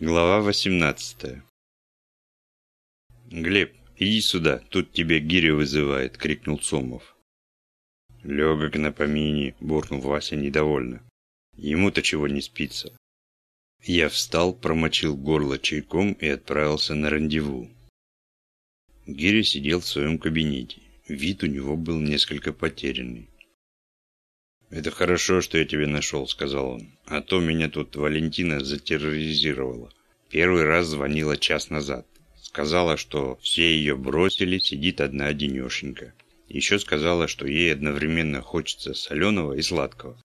Глава 18 «Глеб, иди сюда, тут тебе гиря вызывает», — крикнул Сомов. «Легок на помине», — буркнул Вася недовольно. «Ему-то чего не спится». Я встал, промочил горло чайком и отправился на рандеву. Гиря сидел в своем кабинете. Вид у него был несколько потерянный. «Это хорошо, что я тебя нашел», — сказал он. «А то меня тут Валентина затерроризировала. Первый раз звонила час назад. Сказала, что все ее бросили, сидит одна одинешенька. Еще сказала, что ей одновременно хочется соленого и сладкого.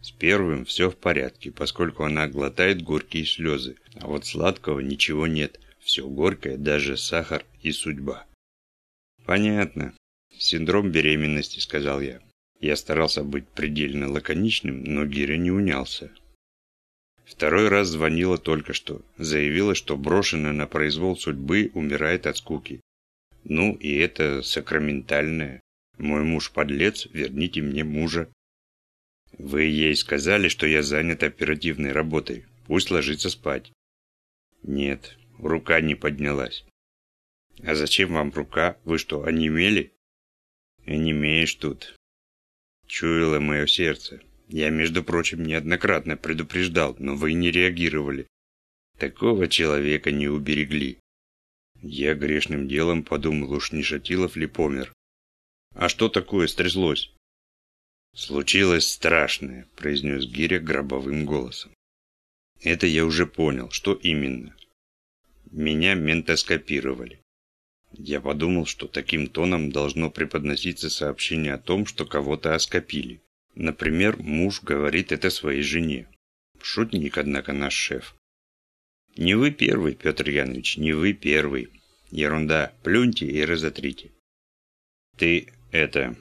С первым все в порядке, поскольку она глотает горькие слезы, а вот сладкого ничего нет, все горькое, даже сахар и судьба. «Понятно. Синдром беременности», — сказал я. Я старался быть предельно лаконичным, но Гиря не унялся. Второй раз звонила только что. Заявила, что брошенная на произвол судьбы умирает от скуки. Ну, и это сакраментальное. Мой муж подлец, верните мне мужа. Вы ей сказали, что я занят оперативной работой. Пусть ложится спать. Нет, рука не поднялась. А зачем вам рука? Вы что, онемели? Онемеешь тут. Чуяло мое сердце. Я, между прочим, неоднократно предупреждал, но вы не реагировали. Такого человека не уберегли. Я грешным делом подумал, уж не Шатилов ли помер. А что такое стряслось? Случилось страшное, произнес Гиря гробовым голосом. Это я уже понял. Что именно? Меня ментоскопировали. Я подумал, что таким тоном должно преподноситься сообщение о том, что кого-то оскопили. Например, муж говорит это своей жене. Шутник, однако, наш шеф. Не вы первый, Петр Янович, не вы первый. Ерунда, плюньте и разотрите. Ты это...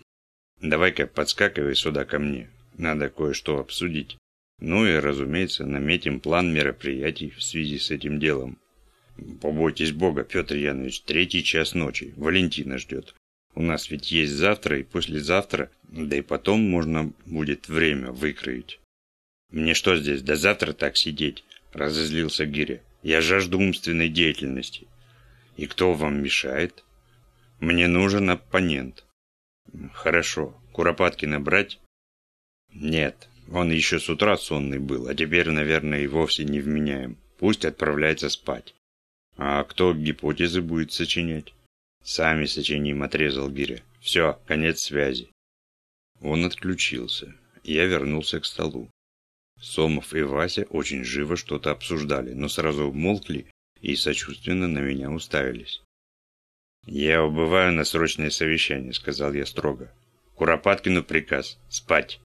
Давай-ка подскакивай сюда ко мне. Надо кое-что обсудить. Ну и, разумеется, наметим план мероприятий в связи с этим делом. Побойтесь Бога, Петр Янович, третий час ночи. Валентина ждет. У нас ведь есть завтра и послезавтра, да и потом можно будет время выкроить. Мне что здесь, до завтра так сидеть? Разозлился Гиря. Я жажду умственной деятельности. И кто вам мешает? Мне нужен оппонент. Хорошо. Куропаткина брать? Нет. Он еще с утра сонный был, а теперь, наверное, и вовсе не вменяем. Пусть отправляется спать. А кто гипотезы будет сочинять? Сами сочиним, отрезал Гиря. Все, конец связи. Он отключился. Я вернулся к столу. Сомов и Вася очень живо что-то обсуждали, но сразу умолкли и сочувственно на меня уставились. «Я убываю на срочное совещание», — сказал я строго. «Куропаткину приказ. Спать».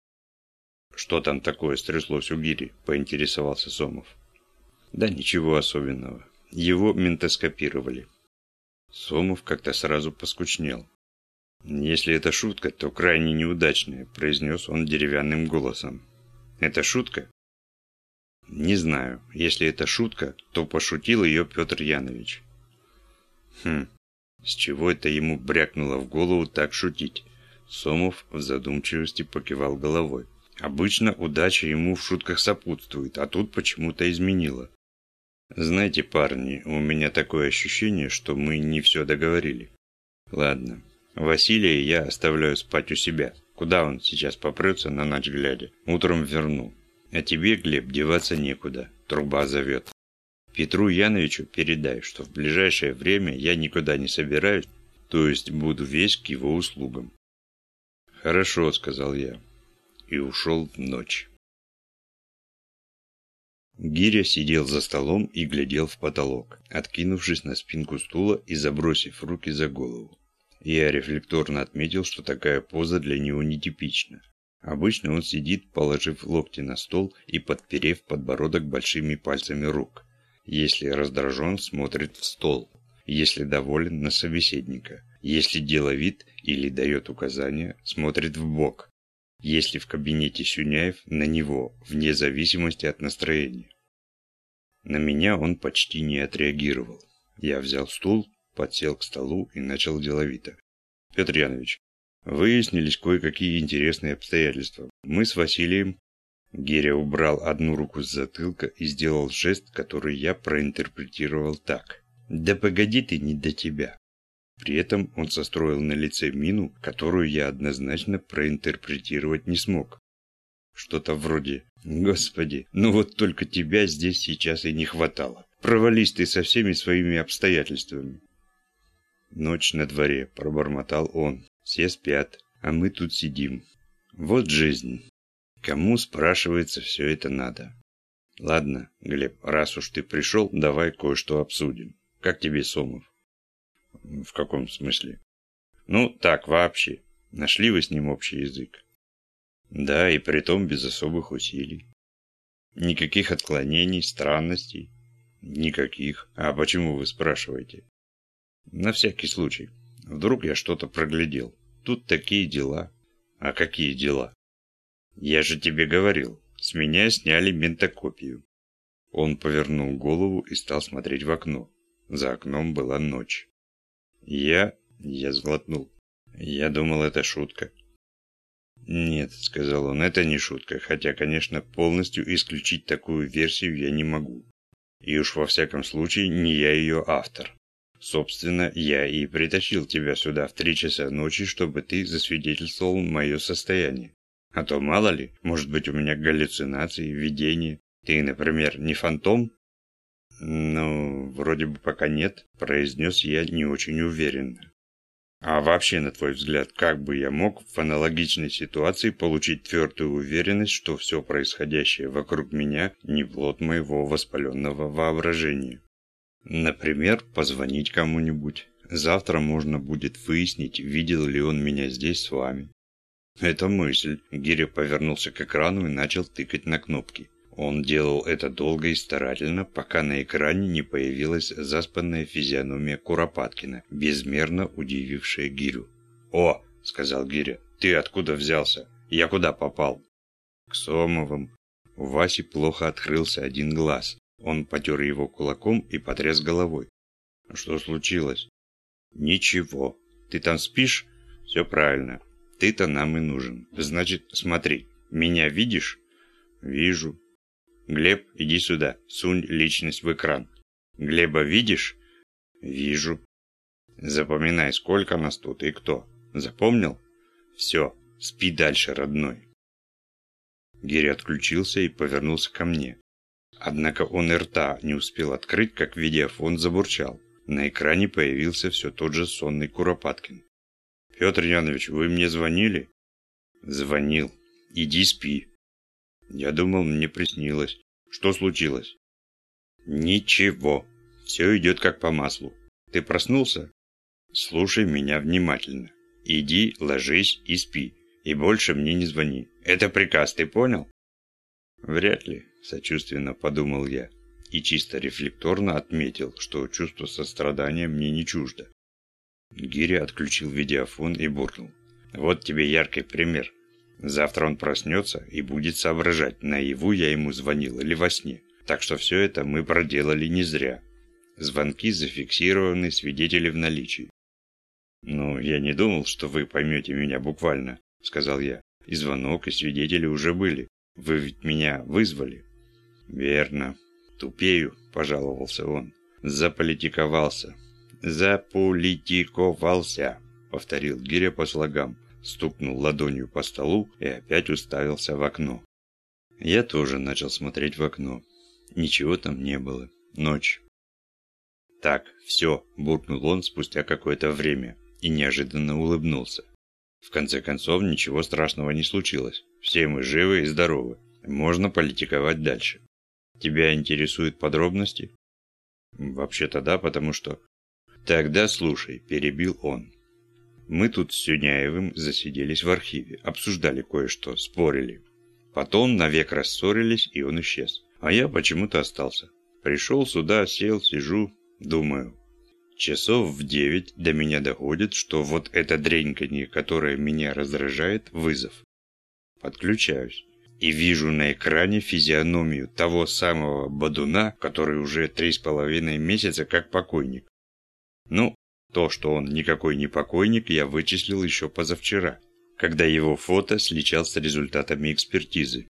«Что там такое стряслось у Гири?» — поинтересовался Сомов. «Да ничего особенного. Его ментоскопировали. Сомов как-то сразу поскучнел. «Если это шутка, то крайне неудачная», – произнес он деревянным голосом. «Это шутка?» «Не знаю. Если это шутка, то пошутил ее Петр Янович». «Хм, с чего это ему брякнуло в голову так шутить?» Сомов в задумчивости покивал головой. «Обычно удача ему в шутках сопутствует, а тут почему-то изменила. Знаете, парни, у меня такое ощущение, что мы не все договорили. Ладно, Василия я оставляю спать у себя. Куда он сейчас попрется на ночь глядя? Утром верну. А тебе, Глеб, деваться некуда. Труба зовет. Петру Яновичу передай, что в ближайшее время я никуда не собираюсь, то есть буду весь к его услугам. Хорошо, сказал я. И ушел в ночь. Гиря сидел за столом и глядел в потолок, откинувшись на спинку стула и забросив руки за голову. Я рефлекторно отметил, что такая поза для него нетипична. Обычно он сидит, положив локти на стол и подперев подбородок большими пальцами рук. Если раздражен, смотрит в стол. Если доволен, на собеседника. Если деловит или дает указания, смотрит в бок. Если в кабинете Сюняев, на него, вне зависимости от настроения. На меня он почти не отреагировал. Я взял стул, подсел к столу и начал деловито. Петр Янович, выяснились кое-какие интересные обстоятельства. Мы с Василием... Гиря убрал одну руку с затылка и сделал жест, который я проинтерпретировал так. «Да погоди ты, не до тебя». При этом он состроил на лице мину, которую я однозначно проинтерпретировать не смог. Что-то вроде «Господи, ну вот только тебя здесь сейчас и не хватало. Провались ты со всеми своими обстоятельствами». «Ночь на дворе», – пробормотал он. «Все спят, а мы тут сидим. Вот жизнь». Кому, спрашивается, все это надо? Ладно, Глеб, раз уж ты пришел, давай кое-что обсудим. Как тебе Сомов? В каком смысле? Ну, так, вообще. Нашли вы с ним общий язык? Да, и притом без особых усилий. Никаких отклонений, странностей? Никаких. А почему вы спрашиваете? На всякий случай. Вдруг я что-то проглядел. Тут такие дела. А какие дела? «Я же тебе говорил, с меня сняли ментокопию». Он повернул голову и стал смотреть в окно. За окном была ночь. «Я...» – я сглотнул. «Я думал, это шутка». «Нет», – сказал он, – «это не шутка, хотя, конечно, полностью исключить такую версию я не могу. И уж во всяком случае не я ее автор. Собственно, я и притащил тебя сюда в три часа ночи, чтобы ты засвидетельствовал мое состояние. А то мало ли, может быть у меня галлюцинации, видения. Ты, например, не фантом? Ну, вроде бы пока нет, произнес я не очень уверенно. А вообще, на твой взгляд, как бы я мог в аналогичной ситуации получить твердую уверенность, что все происходящее вокруг меня не плод моего воспаленного воображения? Например, позвонить кому-нибудь. Завтра можно будет выяснить, видел ли он меня здесь с вами. Это мысль. Гиря повернулся к экрану и начал тыкать на кнопки. Он делал это долго и старательно, пока на экране не появилась заспанная физиономия Куропаткина, безмерно удивившая Гирю. «О!» – сказал Гиря. «Ты откуда взялся? Я куда попал?» «К Сомовым». У Васи плохо открылся один глаз. Он потер его кулаком и потряс головой. «Что случилось?» «Ничего. Ты там спишь?» «Все правильно. Ты-то нам и нужен. Значит, смотри, меня видишь? Вижу. Глеб, иди сюда, сунь личность в экран. Глеба видишь? Вижу. Запоминай, сколько нас тут и кто. Запомнил? Все, спи дальше, родной. Гири отключился и повернулся ко мне. Однако он и рта не успел открыть, как видеофон забурчал. На экране появился все тот же сонный Куропаткин. «Петр Янович, вы мне звонили?» «Звонил. Иди спи». Я думал, мне приснилось. Что случилось? «Ничего. Все идет как по маслу. Ты проснулся?» «Слушай меня внимательно. Иди, ложись и спи. И больше мне не звони. Это приказ, ты понял?» «Вряд ли», – сочувственно подумал я. И чисто рефлекторно отметил, что чувство сострадания мне не чуждо. Гиря отключил видеофон и буркнул. «Вот тебе яркий пример. Завтра он проснется и будет соображать, наяву я ему звонил или во сне. Так что все это мы проделали не зря. Звонки зафиксированы, свидетели в наличии». «Ну, я не думал, что вы поймете меня буквально», — сказал я. «И звонок, и свидетели уже были. Вы ведь меня вызвали». «Верно. Тупею», — пожаловался он. «Заполитиковался. «Заполитиковался», — повторил Гиря по слогам, стукнул ладонью по столу и опять уставился в окно. Я тоже начал смотреть в окно. Ничего там не было. Ночь. «Так, все», – буркнул он спустя какое-то время и неожиданно улыбнулся. В конце концов, ничего страшного не случилось. Все мы живы и здоровы. Можно политиковать дальше. Тебя интересуют подробности? Вообще-то да, потому что «Тогда слушай», – перебил он. Мы тут с Сюняевым засиделись в архиве, обсуждали кое-что, спорили. Потом навек рассорились, и он исчез. А я почему-то остался. Пришел сюда, сел, сижу, думаю. Часов в девять до меня доходит, что вот это дреньканье, которое меня раздражает, вызов. Подключаюсь. И вижу на экране физиономию того самого Бадуна, который уже три с половиной месяца как покойник. Ну, то, что он никакой не покойник, я вычислил еще позавчера, когда его фото сличал с результатами экспертизы.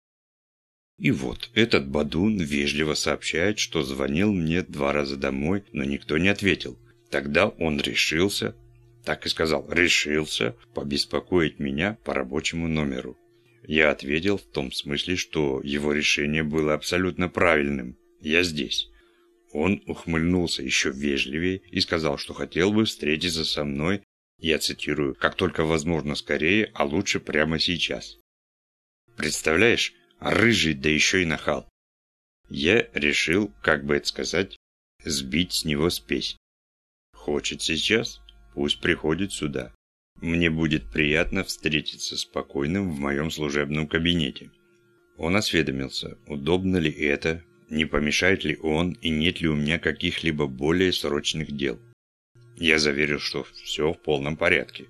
И вот, этот Бадун вежливо сообщает, что звонил мне два раза домой, но никто не ответил. Тогда он решился, так и сказал, решился побеспокоить меня по рабочему номеру. Я ответил в том смысле, что его решение было абсолютно правильным. Я здесь. Он ухмыльнулся еще вежливее и сказал, что хотел бы встретиться со мной, я цитирую, как только возможно скорее, а лучше прямо сейчас. Представляешь, рыжий, да еще и нахал. Я решил, как бы это сказать, сбить с него спесь. Хочет сейчас? Пусть приходит сюда. Мне будет приятно встретиться спокойным в моем служебном кабинете. Он осведомился, удобно ли это, не помешает ли он и нет ли у меня каких-либо более срочных дел. Я заверил, что все в полном порядке.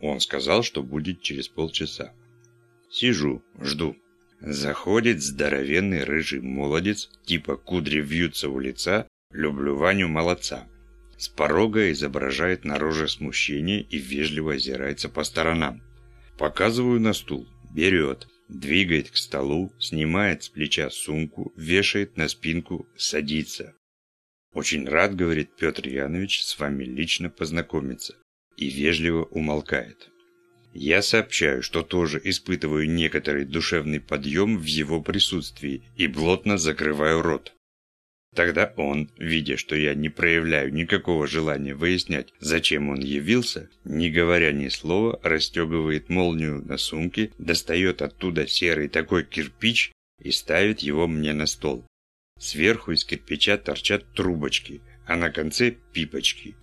Он сказал, что будет через полчаса. Сижу, жду. Заходит здоровенный рыжий молодец, типа кудри вьются у лица, люблю Ваню молодца. С порога изображает на роже смущение и вежливо озирается по сторонам. Показываю на стул, берет, двигает к столу, снимает с плеча сумку, вешает на спинку, садится. «Очень рад, — говорит Петр Янович, — с вами лично познакомиться» и вежливо умолкает. Я сообщаю, что тоже испытываю некоторый душевный подъем в его присутствии и плотно закрываю рот. Тогда он, видя, что я не проявляю никакого желания выяснять, зачем он явился, не говоря ни слова, расстегивает молнию на сумке, достает оттуда серый такой кирпич и ставит его мне на стол. Сверху из кирпича торчат трубочки, а на конце пипочки.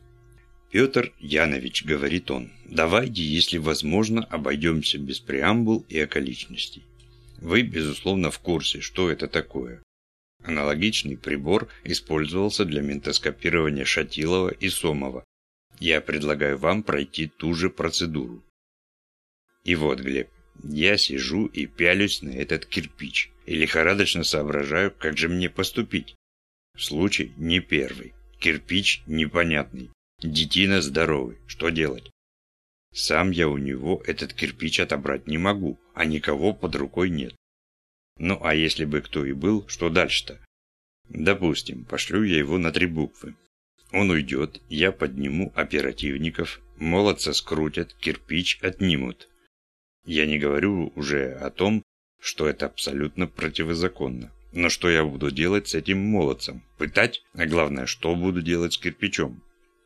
«Петр Янович», — говорит он, — «давайте, если возможно, обойдемся без преамбул и околичностей. Вы, безусловно, в курсе, что это такое. Аналогичный прибор использовался для ментоскопирования Шатилова и Сомова. Я предлагаю вам пройти ту же процедуру. И вот, Глеб, я сижу и пялюсь на этот кирпич и лихорадочно соображаю, как же мне поступить. Случай не первый. Кирпич непонятный. Детина здоровый. Что делать? Сам я у него этот кирпич отобрать не могу, а никого под рукой нет. Ну а если бы кто и был, что дальше-то? Допустим, пошлю я его на три буквы. Он уйдет, я подниму оперативников, молодца скрутят, кирпич отнимут. Я не говорю уже о том, что это абсолютно противозаконно. Но что я буду делать с этим молодцем? Пытать? А главное, что буду делать с кирпичом?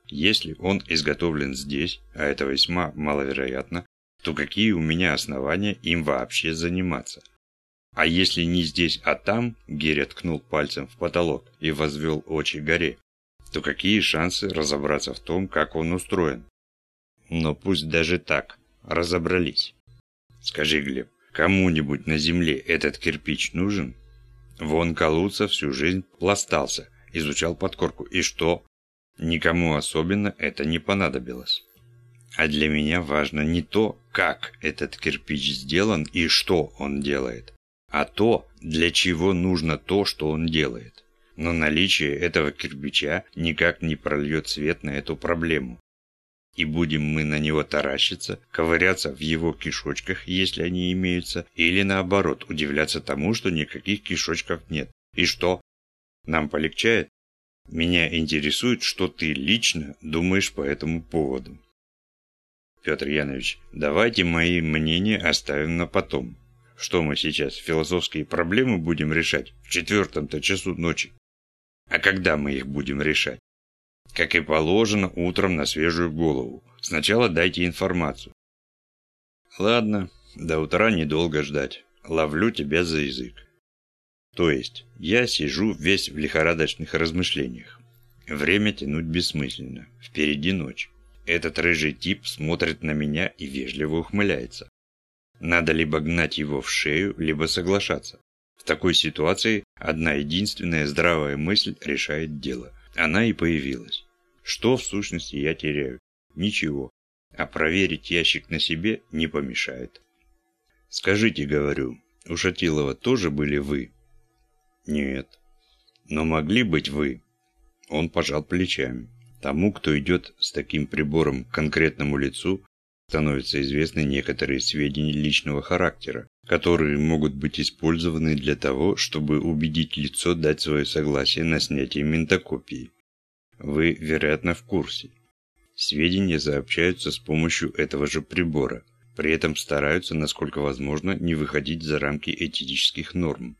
Если он изготовлен здесь, а это весьма маловероятно, то какие у меня основания им вообще заниматься? А если не здесь, а там, Геря ткнул пальцем в потолок и возвел очи горе, то какие шансы разобраться в том, как он устроен? Но пусть даже так, разобрались. Скажи, Глеб, кому-нибудь на земле этот кирпич нужен? Вон Калуца всю жизнь пластался, изучал подкорку. И что? Никому особенно это не понадобилось. А для меня важно не то, как этот кирпич сделан и что он делает, а то, для чего нужно то, что он делает. Но наличие этого кирпича никак не прольет свет на эту проблему. И будем мы на него таращиться, ковыряться в его кишочках, если они имеются, или наоборот, удивляться тому, что никаких кишочков нет. И что? Нам полегчает? Меня интересует, что ты лично думаешь по этому поводу. Петр Янович, давайте мои мнения оставим на потом. Что мы сейчас, философские проблемы будем решать в четвертом-то часу ночи? А когда мы их будем решать? Как и положено, утром на свежую голову. Сначала дайте информацию. Ладно, до утра недолго ждать. Ловлю тебя за язык. То есть, я сижу весь в лихорадочных размышлениях. Время тянуть бессмысленно. Впереди ночь. Этот рыжий тип смотрит на меня и вежливо ухмыляется. Надо либо гнать его в шею, либо соглашаться. В такой ситуации одна единственная здравая мысль решает дело. Она и появилась. Что в сущности я теряю? Ничего. А проверить ящик на себе не помешает. Скажите, говорю, у Шатилова тоже были вы? Нет. Но могли быть вы? Он пожал плечами. Тому, кто идет с таким прибором к конкретному лицу, становятся известны некоторые сведения личного характера, которые могут быть использованы для того, чтобы убедить лицо дать свое согласие на снятие ментокопии. Вы, вероятно, в курсе. Сведения сообщаются с помощью этого же прибора, при этом стараются, насколько возможно, не выходить за рамки этических норм.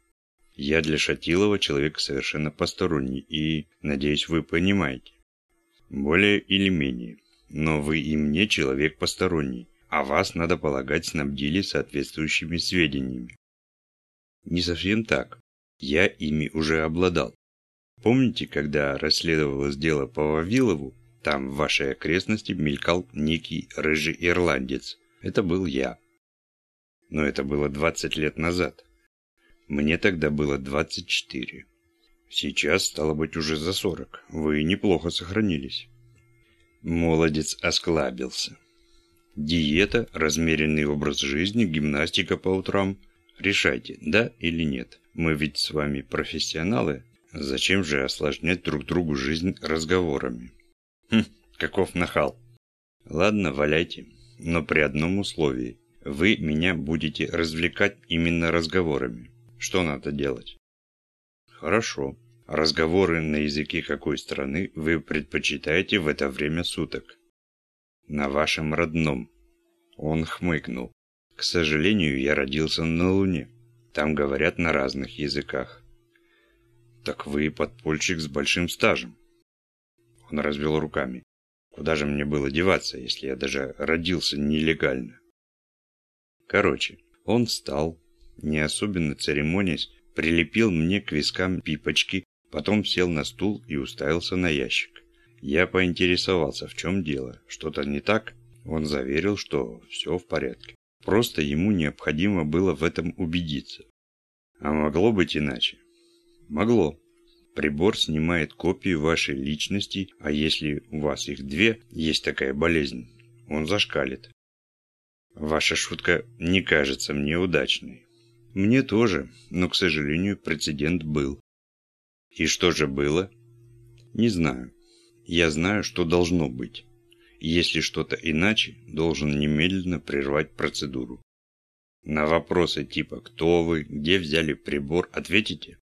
Я для Шатилова человек совершенно посторонний и, надеюсь, вы понимаете. Более или менее. Но вы и мне человек посторонний, а вас, надо полагать, снабдили соответствующими сведениями. Не совсем так. Я ими уже обладал. Помните, когда расследовалось дело по Вавилову, там в вашей окрестности мелькал некий рыжий ирландец. Это был я. Но это было 20 лет назад. Мне тогда было 24. Сейчас, стало быть, уже за 40. Вы неплохо сохранились. Молодец осклабился. Диета, размеренный образ жизни, гимнастика по утрам. Решайте, да или нет. Мы ведь с вами профессионалы. Зачем же осложнять друг другу жизнь разговорами? Хм, каков нахал. Ладно, валяйте. Но при одном условии. Вы меня будете развлекать именно разговорами. Что надо делать? Хорошо. Разговоры на языке какой страны вы предпочитаете в это время суток? На вашем родном. Он хмыкнул. К сожалению, я родился на Луне. Там говорят на разных языках. Так вы подпольщик с большим стажем. Он развел руками. Куда же мне было деваться, если я даже родился нелегально? Короче, он встал, не особенно церемонясь, прилепил мне к вискам пипочки, потом сел на стул и уставился на ящик. Я поинтересовался, в чем дело, что-то не так? Он заверил, что все в порядке. Просто ему необходимо было в этом убедиться. А могло быть иначе? Могло. Прибор снимает копии вашей личности, а если у вас их две, есть такая болезнь, он зашкалит. Ваша шутка не кажется мне удачной. Мне тоже, но, к сожалению, прецедент был. И что же было? Не знаю. Я знаю, что должно быть. Если что-то иначе, должен немедленно прервать процедуру. На вопросы типа «Кто вы?», «Где взяли прибор?» ответите?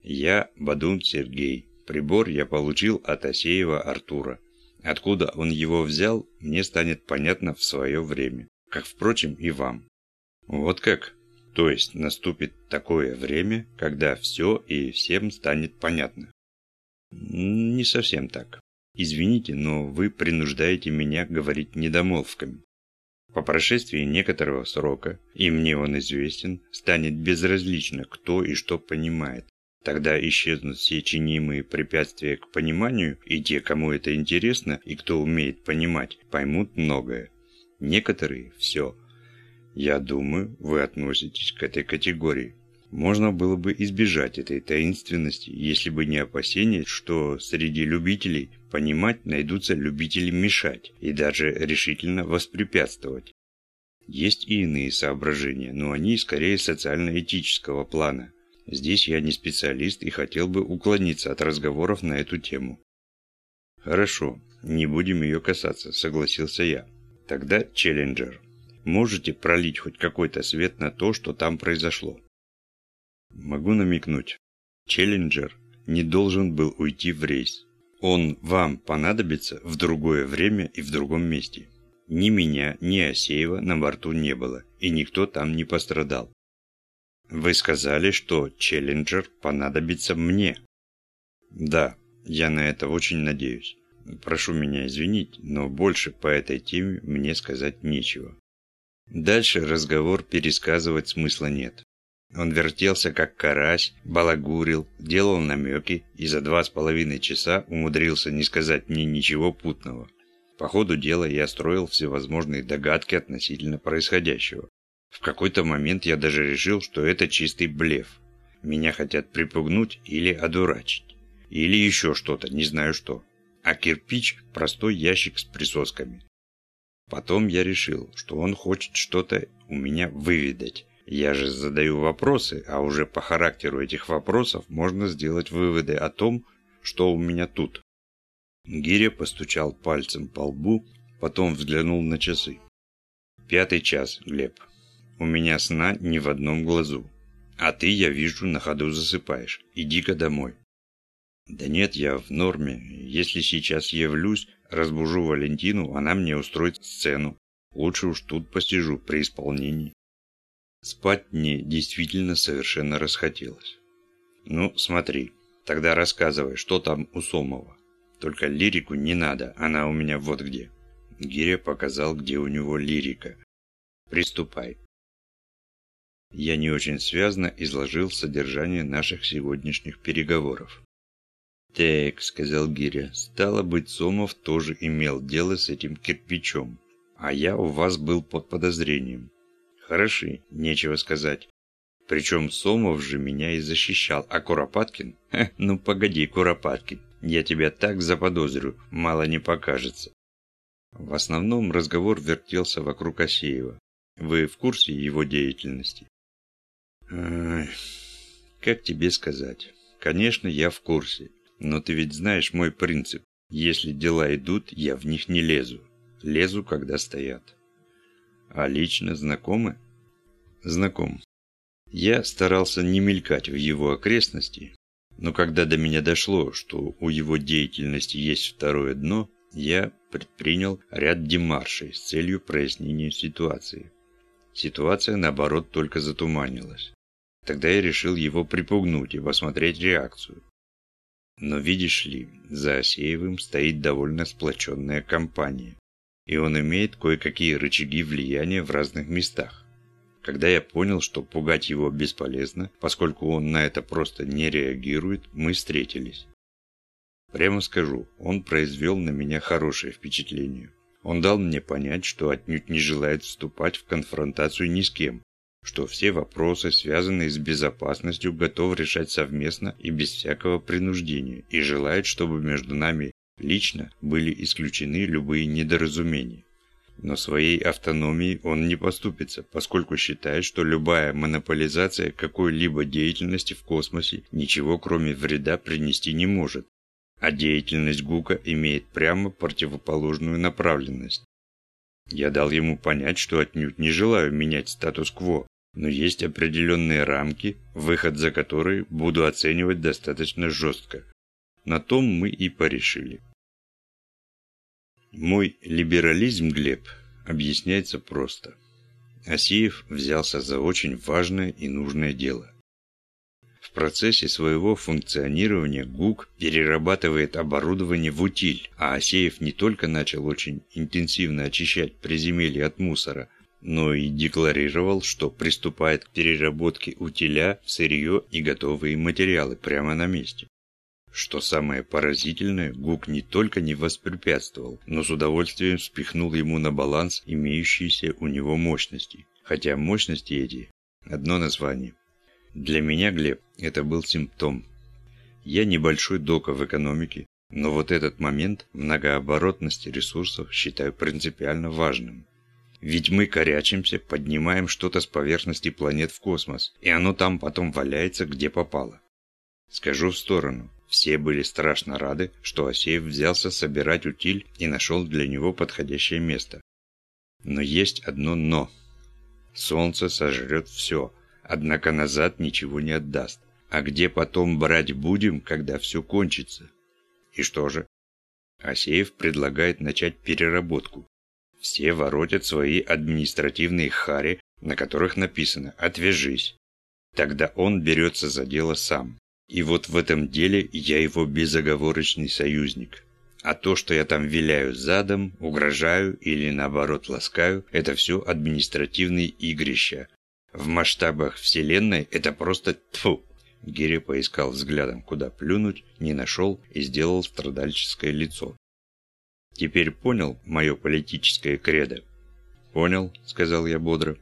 Я Бадун Сергей. Прибор я получил от Асеева Артура. Откуда он его взял, мне станет понятно в свое время. Как, впрочем, и вам. Вот как? То есть наступит такое время, когда все и всем станет понятно. Не совсем так. Извините, но вы принуждаете меня говорить недомолвками. По прошествии некоторого срока, и мне он известен, станет безразлично, кто и что понимает. Тогда исчезнут все чинимые препятствия к пониманию, и те, кому это интересно и кто умеет понимать, поймут многое. Некоторые – все, я думаю, вы относитесь к этой категории. Можно было бы избежать этой таинственности, если бы не опасение, что среди любителей понимать найдутся любители мешать и даже решительно воспрепятствовать. Есть и иные соображения, но они скорее социально-этического плана. Здесь я не специалист и хотел бы уклониться от разговоров на эту тему. Хорошо, не будем ее касаться, согласился я. Тогда Челленджер можете пролить хоть какой-то свет на то, что там произошло? Могу намекнуть. Челленджер не должен был уйти в рейс. Он вам понадобится в другое время и в другом месте. Ни меня, ни Асеева на борту не было, и никто там не пострадал. Вы сказали, что Челленджер понадобится мне. Да, я на это очень надеюсь. Прошу меня извинить, но больше по этой теме мне сказать нечего. Дальше разговор пересказывать смысла нет. Он вертелся как карась, балагурил, делал намеки и за два с половиной часа умудрился не сказать мне ничего путного. По ходу дела я строил всевозможные догадки относительно происходящего. В какой-то момент я даже решил, что это чистый блеф. Меня хотят припугнуть или одурачить. Или еще что-то, не знаю что. А кирпич – простой ящик с присосками. Потом я решил, что он хочет что-то у меня выведать. Я же задаю вопросы, а уже по характеру этих вопросов можно сделать выводы о том, что у меня тут. Гиря постучал пальцем по лбу, потом взглянул на часы. Пятый час, Глеб. У меня сна ни в одном глазу. А ты, я вижу, на ходу засыпаешь. Иди-ка домой. Да нет, я в норме. Если сейчас явлюсь, разбужу Валентину, она мне устроит сцену. Лучше уж тут посижу при исполнении. Спать мне действительно совершенно расхотелось. Ну, смотри, тогда рассказывай, что там у Сомова. Только лирику не надо, она у меня вот где. Гиря показал, где у него лирика. Приступай. Я не очень связно изложил содержание наших сегодняшних переговоров. «Так», — сказал Гиря, — «стало быть, Сомов тоже имел дело с этим кирпичом, а я у вас был под подозрением. Хороши, нечего сказать. Причем Сомов же меня и защищал, а Куропаткин? Ха, ну погоди, Куропаткин, я тебя так заподозрю, мало не покажется. В основном разговор вертелся вокруг Асеева. Вы в курсе его деятельности? Эх, как тебе сказать? Конечно, я в курсе. Но ты ведь знаешь мой принцип. Если дела идут, я в них не лезу. Лезу, когда стоят. А лично знакомы? Знаком. Я старался не мелькать в его окрестности, но когда до меня дошло, что у его деятельности есть второе дно, я предпринял ряд демаршей с целью прояснения ситуации. Ситуация, наоборот, только затуманилась. Тогда я решил его припугнуть и посмотреть реакцию. Но видишь ли, за Осеевым стоит довольно сплоченная компания, и он имеет кое-какие рычаги влияния в разных местах. Когда я понял, что пугать его бесполезно, поскольку он на это просто не реагирует, мы встретились. Прямо скажу, он произвел на меня хорошее впечатление. Он дал мне понять, что отнюдь не желает вступать в конфронтацию ни с кем, что все вопросы, связанные с безопасностью, готов решать совместно и без всякого принуждения, и желает, чтобы между нами лично были исключены любые недоразумения. Но своей автономией он не поступится, поскольку считает, что любая монополизация какой-либо деятельности в космосе ничего кроме вреда принести не может, а деятельность ГУКа имеет прямо противоположную направленность. Я дал ему понять, что отнюдь не желаю менять статус-кво, но есть определенные рамки, выход за которые буду оценивать достаточно жестко. На том мы и порешили. Мой либерализм, Глеб, объясняется просто. Асиев взялся за очень важное и нужное дело. В процессе своего функционирования ГУК перерабатывает оборудование в утиль, а Асеев не только начал очень интенсивно очищать приземелье от мусора, но и декларировал, что приступает к переработке утиля в сырье и готовые материалы прямо на месте. Что самое поразительное, ГУК не только не воспрепятствовал, но с удовольствием спихнул ему на баланс имеющиеся у него мощности. Хотя мощности эти – одно название. Для меня, Глеб, это был симптом. Я небольшой дока в экономике, но вот этот момент многооборотности ресурсов считаю принципиально важным. Ведь мы корячимся, поднимаем что-то с поверхности планет в космос, и оно там потом валяется, где попало. Скажу в сторону, все были страшно рады, что Асеев взялся собирать утиль и нашел для него подходящее место. Но есть одно «но». Солнце сожрет все, однако назад ничего не отдаст. А где потом брать будем, когда все кончится? И что же? Асеев предлагает начать переработку. Все воротят свои административные хари, на которых написано «отвяжись». Тогда он берется за дело сам. И вот в этом деле я его безоговорочный союзник. А то, что я там виляю задом, угрожаю или наоборот ласкаю, это все административные игрища, в масштабах Вселенной это просто тфу. Гири поискал взглядом, куда плюнуть, не нашел и сделал страдальческое лицо. «Теперь понял мое политическое кредо?» «Понял», — сказал я бодро.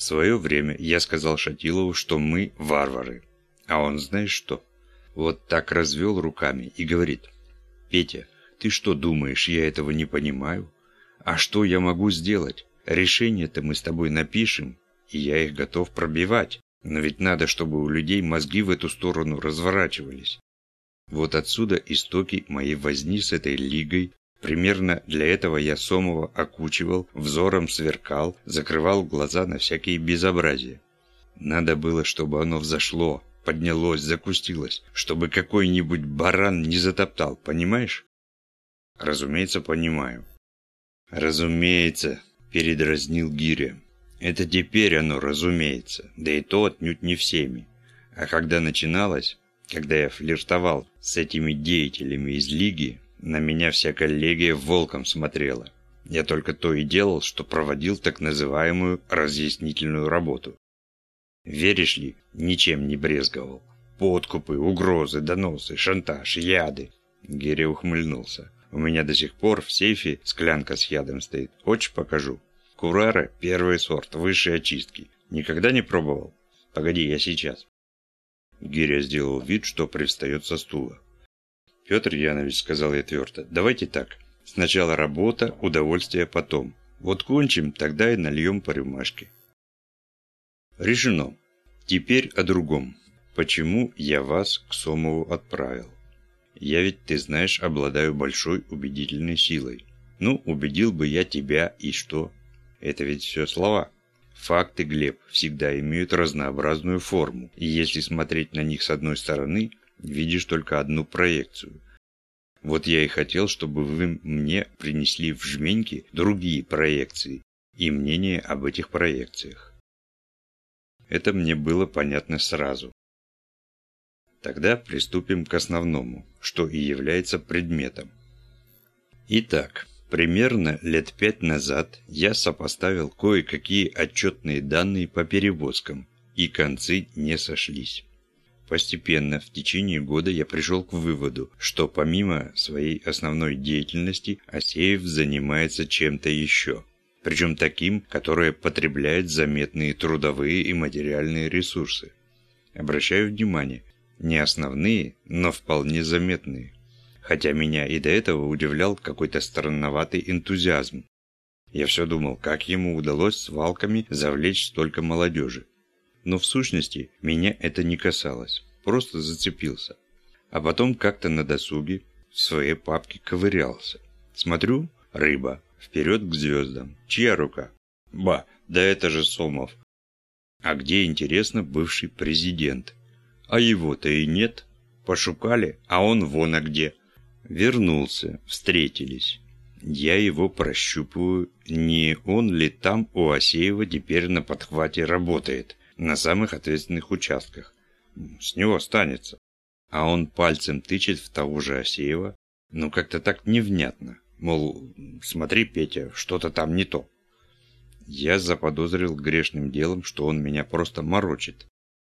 В свое время я сказал Шатилову, что мы варвары. А он знаешь что? Вот так развел руками и говорит. «Петя, ты что думаешь, я этого не понимаю? А что я могу сделать? Решение-то мы с тобой напишем, и я их готов пробивать. Но ведь надо, чтобы у людей мозги в эту сторону разворачивались. Вот отсюда истоки моей возни с этой лигой, Примерно для этого я Сомова окучивал, взором сверкал, закрывал глаза на всякие безобразия. Надо было, чтобы оно взошло, поднялось, закустилось, чтобы какой-нибудь баран не затоптал, понимаешь? Разумеется, понимаю. Разумеется, передразнил Гиря. Это теперь оно разумеется, да и то отнюдь не всеми. А когда начиналось, когда я флиртовал с этими деятелями из Лиги, на меня вся коллегия волком смотрела. Я только то и делал, что проводил так называемую разъяснительную работу. Веришь ли, ничем не брезговал. Подкупы, угрозы, доносы, шантаж, яды. Герри ухмыльнулся. У меня до сих пор в сейфе склянка с ядом стоит. Хочешь, покажу? Курара – первый сорт, высшей очистки. Никогда не пробовал? Погоди, я сейчас. Гиря сделал вид, что привстает со стула. «Петр Янович», — сказал я твердо, — «давайте так. Сначала работа, удовольствие потом. Вот кончим, тогда и нальем по рюмашке». Решено. Теперь о другом. Почему я вас к Сомову отправил? Я ведь, ты знаешь, обладаю большой убедительной силой. Ну, убедил бы я тебя, и что? Это ведь все слова. Факты, Глеб, всегда имеют разнообразную форму, и если смотреть на них с одной стороны, видишь только одну проекцию. Вот я и хотел, чтобы вы мне принесли в жменьки другие проекции и мнение об этих проекциях. Это мне было понятно сразу. Тогда приступим к основному, что и является предметом. Итак, примерно лет пять назад я сопоставил кое-какие отчетные данные по перевозкам, и концы не сошлись. Постепенно, в течение года я пришел к выводу, что помимо своей основной деятельности, Асеев занимается чем-то еще. Причем таким, которое потребляет заметные трудовые и материальные ресурсы. Обращаю внимание, не основные, но вполне заметные. Хотя меня и до этого удивлял какой-то странноватый энтузиазм. Я все думал, как ему удалось с валками завлечь столько молодежи. Но в сущности меня это не касалось. Просто зацепился. А потом как-то на досуге в своей папке ковырялся. Смотрю, рыба. Вперед к звездам. Чья рука? Ба, да это же Сомов. А где, интересно, бывший президент? А его-то и нет. Пошукали, а он вон а где. Вернулся, встретились. Я его прощупываю, не он ли там у Асеева теперь на подхвате работает на самых ответственных участках. С него останется. А он пальцем тычет в того же Асеева, ну как-то так невнятно. Мол, смотри, Петя, что-то там не то. Я заподозрил грешным делом, что он меня просто морочит.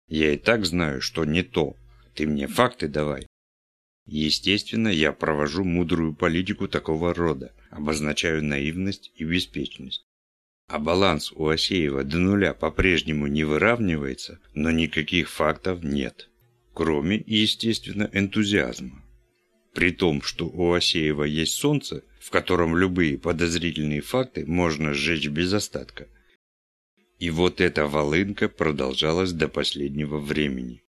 Я и так знаю, что не то. Ты мне факты давай. Естественно, я провожу мудрую политику такого рода, обозначаю наивность и беспечность а баланс у Асеева до нуля по-прежнему не выравнивается, но никаких фактов нет. Кроме, естественно, энтузиазма. При том, что у Асеева есть солнце, в котором любые подозрительные факты можно сжечь без остатка. И вот эта волынка продолжалась до последнего времени.